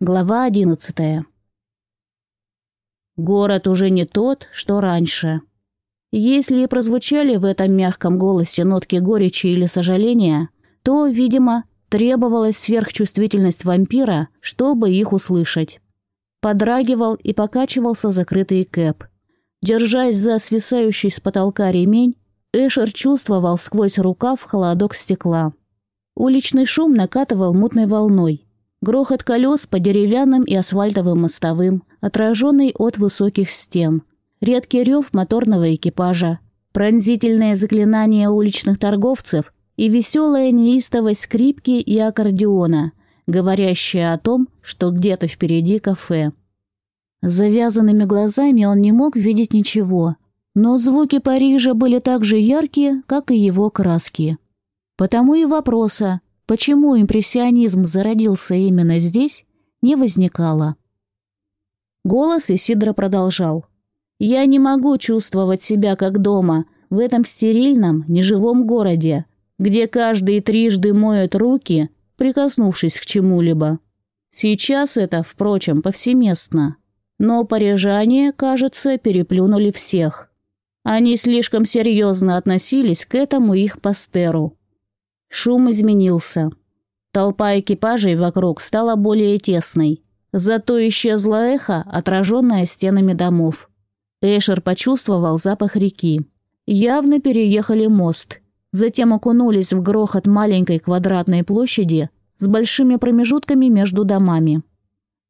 Глава одиннадцатая. Город уже не тот, что раньше. Если и прозвучали в этом мягком голосе нотки горечи или сожаления, то, видимо, требовалась сверхчувствительность вампира, чтобы их услышать. Подрагивал и покачивался закрытый кэп. Держась за свисающий с потолка ремень, Эшер чувствовал сквозь рукав холодок стекла. Уличный шум накатывал мутной волной. Грохот колес по деревянным и асфальтовым мостовым, отраженный от высоких стен. Редкий рев моторного экипажа. Пронзительное заклинание уличных торговцев и веселая неистовость скрипки и аккордеона, говорящая о том, что где-то впереди кафе. Завязанными глазами он не мог видеть ничего, но звуки Парижа были так же яркие, как и его краски. Потому и вопроса, Почему импрессионизм зародился именно здесь, не возникало. Голос Исидра продолжал. «Я не могу чувствовать себя как дома в этом стерильном, неживом городе, где каждый трижды моет руки, прикоснувшись к чему-либо. Сейчас это, впрочем, повсеместно. Но парижане, кажется, переплюнули всех. Они слишком серьезно относились к этому их пастеру. Шум изменился. Толпа экипажей вокруг стала более тесной. Зато исчезло эхо, отраженное стенами домов. Эшер почувствовал запах реки. Явно переехали мост. Затем окунулись в грохот маленькой квадратной площади с большими промежутками между домами.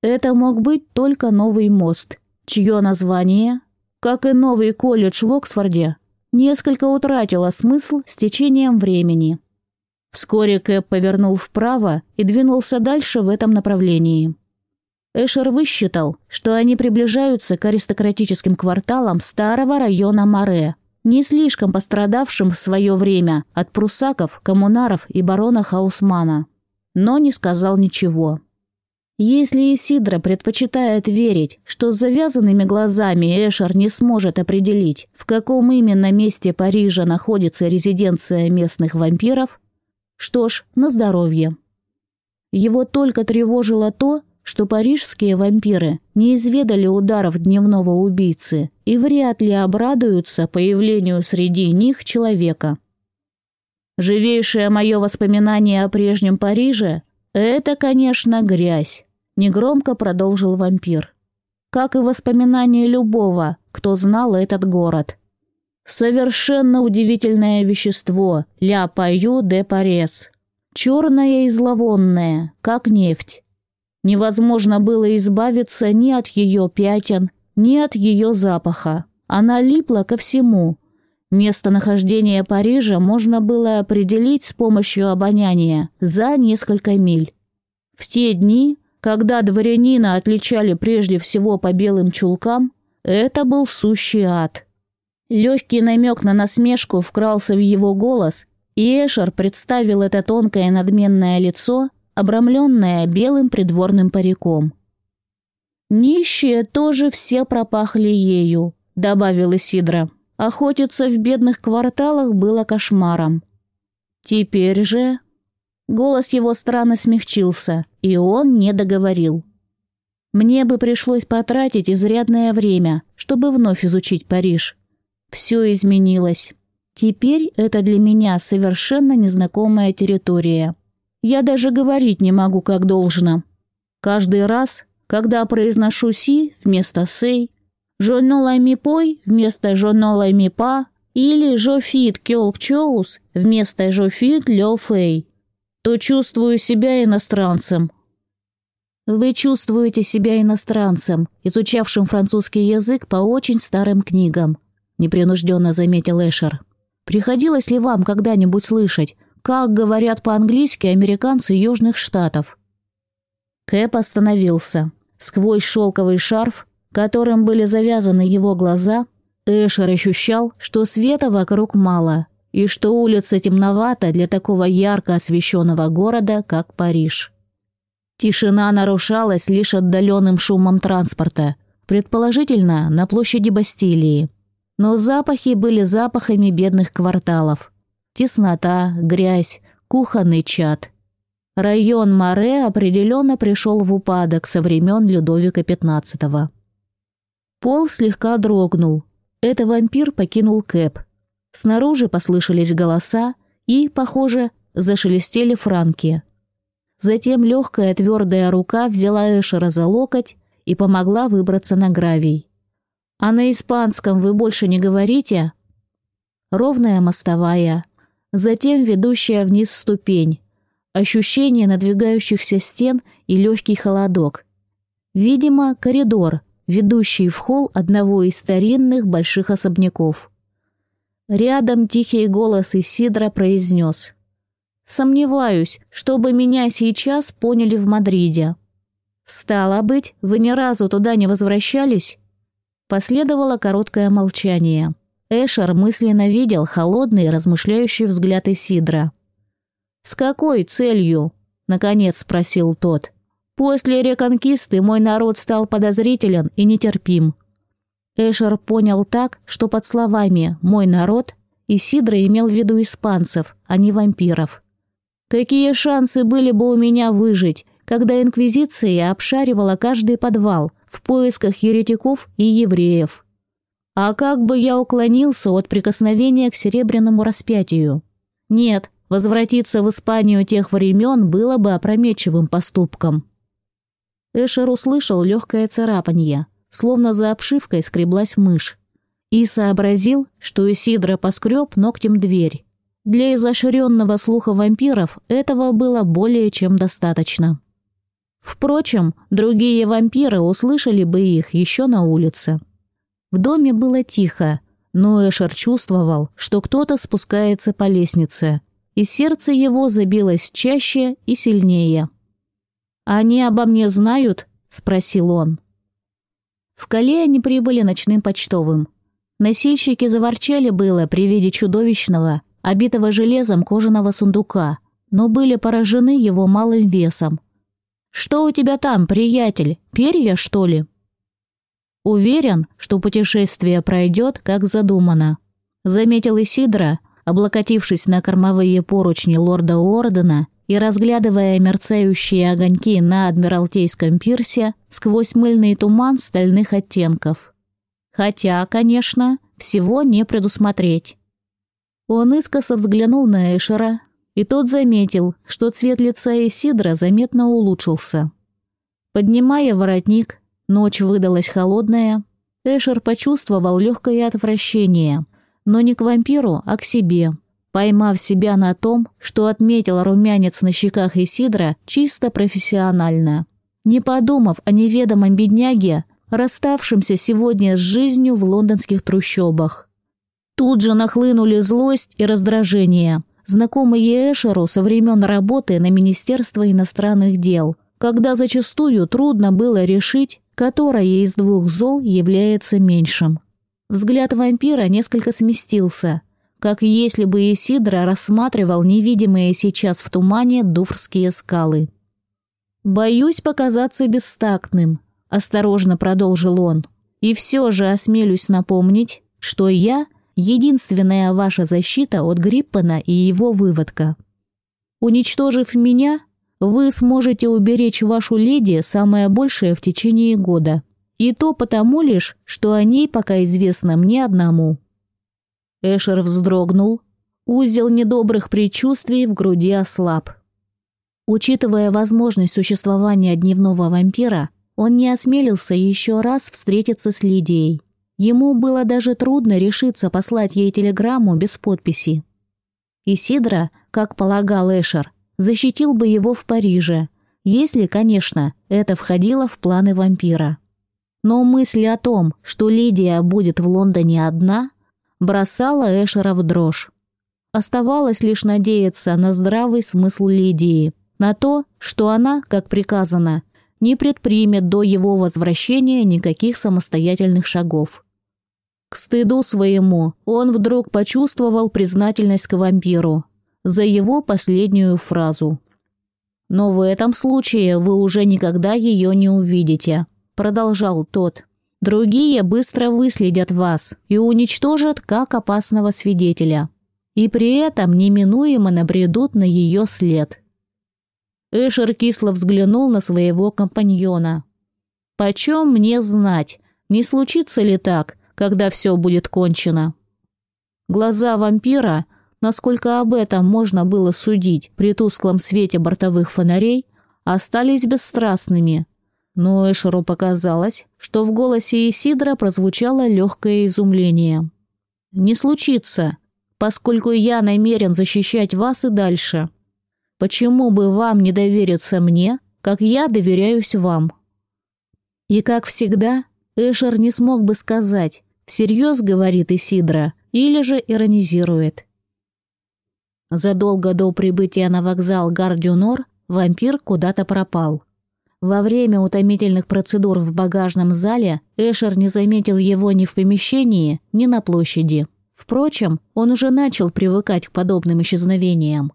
Это мог быть только новый мост, чье название, как и новый колледж в Оксфорде, несколько утратило смысл с течением времени. Вскоре Кэп повернул вправо и двинулся дальше в этом направлении. Эшер высчитал, что они приближаются к аристократическим кварталам старого района Море, не слишком пострадавшим в свое время от прусаков, коммунаров и барона Хаусмана. Но не сказал ничего. Если Исидра предпочитает верить, что с завязанными глазами Эшер не сможет определить, в каком именно месте Парижа находится резиденция местных вампиров, что ж, на здоровье. Его только тревожило то, что парижские вампиры не изведали ударов дневного убийцы и вряд ли обрадуются появлению среди них человека. Живейшее мое воспоминание о прежнем Париже – это, конечно, грязь, негромко продолжил вампир. Как и воспоминание любого, кто знал этот город. Совершенно удивительное вещество «Ля Паю де Парес». Черное и зловонное, как нефть. Невозможно было избавиться ни от ее пятен, ни от ее запаха. Она липла ко всему. Местонахождение Парижа можно было определить с помощью обоняния за несколько миль. В те дни, когда дворянина отличали прежде всего по белым чулкам, это был сущий ад – Легкий намек на насмешку вкрался в его голос, и Эшер представил это тонкое надменное лицо, обрамленное белым придворным париком. «Нищие тоже все пропахли ею», — добавил Исидра. «Охотиться в бедных кварталах было кошмаром». «Теперь же...» Голос его странно смягчился, и он не договорил. «Мне бы пришлось потратить изрядное время, чтобы вновь изучить Париж. Все изменилось. Теперь это для меня совершенно незнакомая территория. Я даже говорить не могу как должно. Каждый раз, когда произношу «си» вместо «сей», «жонола ми пой» вместо «жонола ми па» или «жофит кёлк чоус» вместо «жофит лё фэй», то чувствую себя иностранцем. Вы чувствуете себя иностранцем, изучавшим французский язык по очень старым книгам – непринужденно заметил Эшер. «Приходилось ли вам когда-нибудь слышать, как говорят по-английски американцы Южных Штатов?» Кэп остановился. Сквозь шелковый шарф, которым были завязаны его глаза, Эшер ощущал, что света вокруг мало, и что улица темновата для такого ярко освещенного города, как Париж. Тишина нарушалась лишь отдаленным шумом транспорта, предположительно, на площади Бастилии. Но запахи были запахами бедных кварталов. Теснота, грязь, кухонный чад. Район Море определенно пришел в упадок со времен Людовика XV. Пол слегка дрогнул. Это вампир покинул Кэп. Снаружи послышались голоса и, похоже, зашелестели франки. Затем легкая твердая рука взяла Эшера за локоть и помогла выбраться на гравий. «А на испанском вы больше не говорите?» Ровная мостовая, затем ведущая вниз ступень, ощущение надвигающихся стен и легкий холодок. Видимо, коридор, ведущий в холл одного из старинных больших особняков. Рядом тихий голос Исидра произнес. «Сомневаюсь, чтобы меня сейчас поняли в Мадриде». «Стало быть, вы ни разу туда не возвращались?» Последовало короткое молчание. Эшер мысленно видел холодный, размышляющий взгляд Исидра. «С какой целью?» – наконец спросил тот. «После реконкисты мой народ стал подозрителен и нетерпим». Эшер понял так, что под словами «мой народ» Исидра имел в виду испанцев, а не вампиров. «Какие шансы были бы у меня выжить, когда Инквизиция обшаривала каждый подвал в поисках еретиков и евреев?» А как бы я уклонился от прикосновения к серебряному распятию? Нет, Возвратиться в Испанию тех времен было бы опрометчивым поступком. Эшер услышал легкое царапанье, словно за обшивкой скреблась мышь, и сообразил, что Исидро поскреб ногтем дверь. Для изощренного слуха вампиров этого было более чем достаточно. Впрочем, другие вампиры услышали бы их еще на улице. В доме было тихо, но Эшер чувствовал, что кто-то спускается по лестнице, и сердце его забилось чаще и сильнее. «Они обо мне знают?» – спросил он. В Кале они прибыли ночным почтовым. Носильщики заворчали было при виде чудовищного, обитого железом кожаного сундука, но были поражены его малым весом. «Что у тебя там, приятель? Перья, что ли?» Уверен, что путешествие пройдет, как задумано. Заметил Исидра, облокотившись на кормовые поручни лорда Ордена и разглядывая мерцающие огоньки на Адмиралтейском пирсе сквозь мыльный туман стальных оттенков. Хотя, конечно, всего не предусмотреть. Он искоса взглянул на Эшера, и тот заметил, что цвет лица Исидра заметно улучшился. Поднимая воротник, ночь выдалась холодная, Эшер почувствовал легкое отвращение – но не к вампиру, а к себе. Поймав себя на том, что отметил румянец на щеках Исидра чисто профессионально. Не подумав о неведомом бедняге, расставшемся сегодня с жизнью в лондонских трущобах. Тут же нахлынули злость и раздражение, знакомые Эшеру со времен работы на Министерство иностранных дел, когда зачастую трудно было решить, которое из двух зол является меньшим. Взгляд вампира несколько сместился, как если бы Исидра рассматривал невидимые сейчас в тумане дуфрские скалы. «Боюсь показаться бестактным», — осторожно продолжил он. «И все же осмелюсь напомнить, что я — единственная ваша защита от Гриппана и его выводка. Уничтожив меня, вы сможете уберечь вашу леди самое большее в течение года. И то потому лишь, что о ней пока известно мне одному. Эшер вздрогнул. Узел недобрых предчувствий в груди ослаб. Учитывая возможность существования дневного вампира, он не осмелился еще раз встретиться с Лидией. Ему было даже трудно решиться послать ей телеграмму без подписи. Исидра, как полагал Эшер, защитил бы его в Париже, если, конечно, это входило в планы вампира. Но мысль о том, что Лидия будет в Лондоне одна, бросала Эшера в дрожь. Оставалось лишь надеяться на здравый смысл Лидии, на то, что она, как приказано, не предпримет до его возвращения никаких самостоятельных шагов. К стыду своему он вдруг почувствовал признательность к вампиру за его последнюю фразу. Но в этом случае вы уже никогда ее не увидите продолжал тот. Другие быстро выследят вас и уничтожат как опасного свидетеля. И при этом неминуемо набредут на ее след. Эшер кисло взглянул на своего компаньона. «Почем мне знать, не случится ли так, когда все будет кончено?» Глаза вампира, насколько об этом можно было судить при тусклом свете бортовых фонарей, остались бесстрастными. Но Эшеру показалось, что в голосе Исидра прозвучало легкое изумление. «Не случится, поскольку я намерен защищать вас и дальше. Почему бы вам не довериться мне, как я доверяюсь вам?» И как всегда, Эшер не смог бы сказать, всерьез говорит Исидра или же иронизирует. Задолго до прибытия на вокзал Гардюнор вампир куда-то пропал. Во время утомительных процедур в багажном зале Эшер не заметил его ни в помещении, ни на площади. Впрочем, он уже начал привыкать к подобным исчезновениям.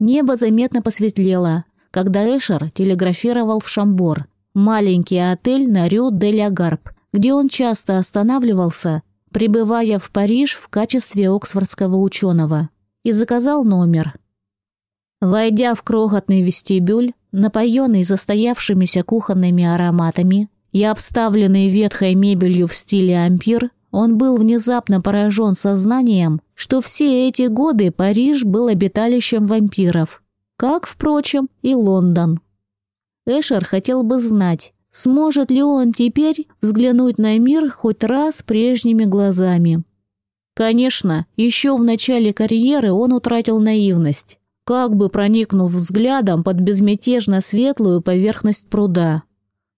Небо заметно посветлело, когда Эшер телеграфировал в Шамбор, маленький отель на Рю-де-Ля-Гарб, где он часто останавливался, прибывая в Париж в качестве оксфордского ученого, и заказал номер. Войдя в крохотный вестибюль, напоенный застоявшимися кухонными ароматами и обставленный ветхой мебелью в стиле ампир, он был внезапно поражен сознанием, что все эти годы Париж был обиталищем вампиров, как, впрочем, и Лондон. Эшер хотел бы знать, сможет ли он теперь взглянуть на мир хоть раз прежними глазами. Конечно, еще в начале карьеры он утратил наивность, как бы проникнув взглядом под безмятежно светлую поверхность пруда.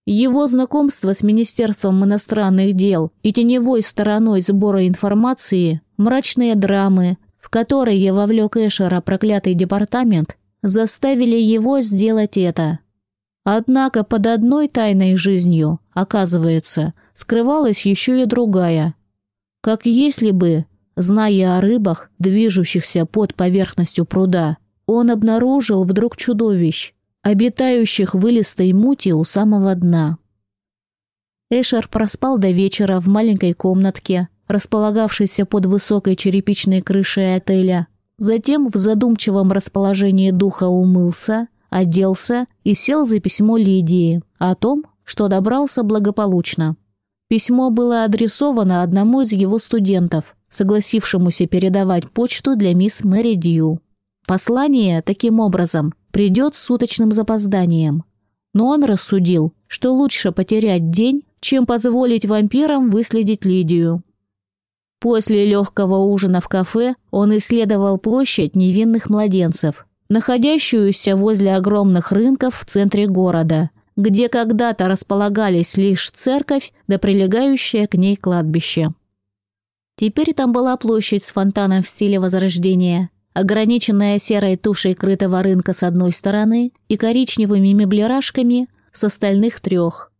Его знакомство с Министерством иностранных дел и теневой стороной сбора информации, мрачные драмы, в которые вовлек Эшера проклятый департамент, заставили его сделать это – Однако под одной тайной жизнью, оказывается, скрывалась еще и другая. Как если бы, зная о рыбах, движущихся под поверхностью пруда, он обнаружил вдруг чудовищ, обитающих в илистой мути у самого дна. Эшер проспал до вечера в маленькой комнатке, располагавшейся под высокой черепичной крышей отеля. Затем в задумчивом расположении духа умылся, оделся и сел за письмо Лидии о том, что добрался благополучно. Письмо было адресовано одному из его студентов, согласившемуся передавать почту для мисс Мэри Дью. Послание, таким образом, придет с суточным запозданием. Но он рассудил, что лучше потерять день, чем позволить вампирам выследить Лидию. После легкого ужина в кафе он исследовал площадь невинных младенцев, находящуюся возле огромных рынков в центре города, где когда-то располагались лишь церковь да прилегающее к ней кладбище. Теперь там была площадь с фонтаном в стиле Возрождения, ограниченная серой тушей крытого рынка с одной стороны и коричневыми меблерашками с остальных трех.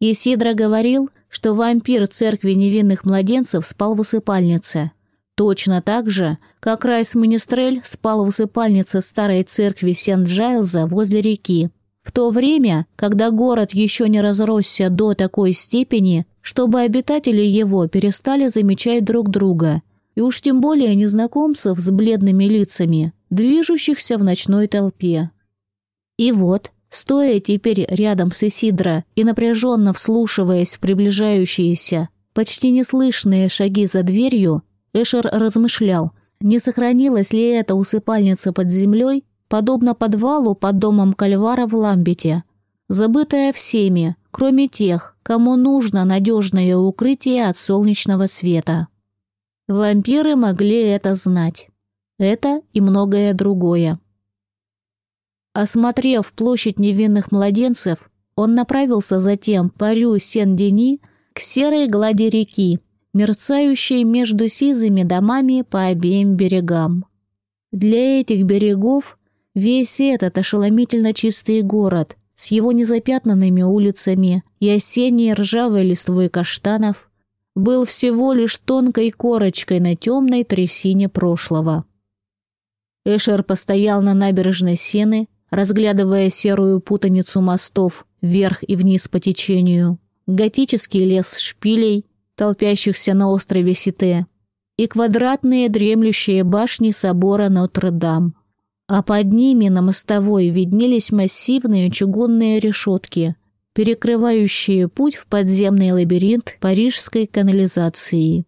Исидро говорил, что вампир церкви невинных младенцев спал в усыпальнице – Точно так же, как Райс Министрель спал в усыпальнице старой церкви Сент-Джайлза возле реки, в то время, когда город еще не разросся до такой степени, чтобы обитатели его перестали замечать друг друга, и уж тем более незнакомцев с бледными лицами, движущихся в ночной толпе. И вот, стоя теперь рядом с Исидро и напряженно вслушиваясь в приближающиеся, почти неслышные шаги за дверью, Эшер размышлял, не сохранилась ли эта усыпальница под землей, подобно подвалу под домом Кальвара в Ламбете, забытая всеми, кроме тех, кому нужно надежное укрытие от солнечного света. Вампиры могли это знать. Это и многое другое. Осмотрев площадь невинных младенцев, он направился затем по Рю Сен-Дени к серой глади реки, мерцающей между сизыми домами по обеим берегам. Для этих берегов весь этот ошеломительно чистый город с его незапятнанными улицами и осенней ржавой листвой каштанов был всего лишь тонкой корочкой на темной трясине прошлого. Эшер постоял на набережной Сены, разглядывая серую путаницу мостов вверх и вниз по течению, готический лес шпилей, толпящихся на острове Сите, и квадратные дремлющие башни собора Нотр-Дам. а под ними на мостовой виднелись массивные чугунные решетки, перекрывающие путь в подземный лабиринт парижской канализации.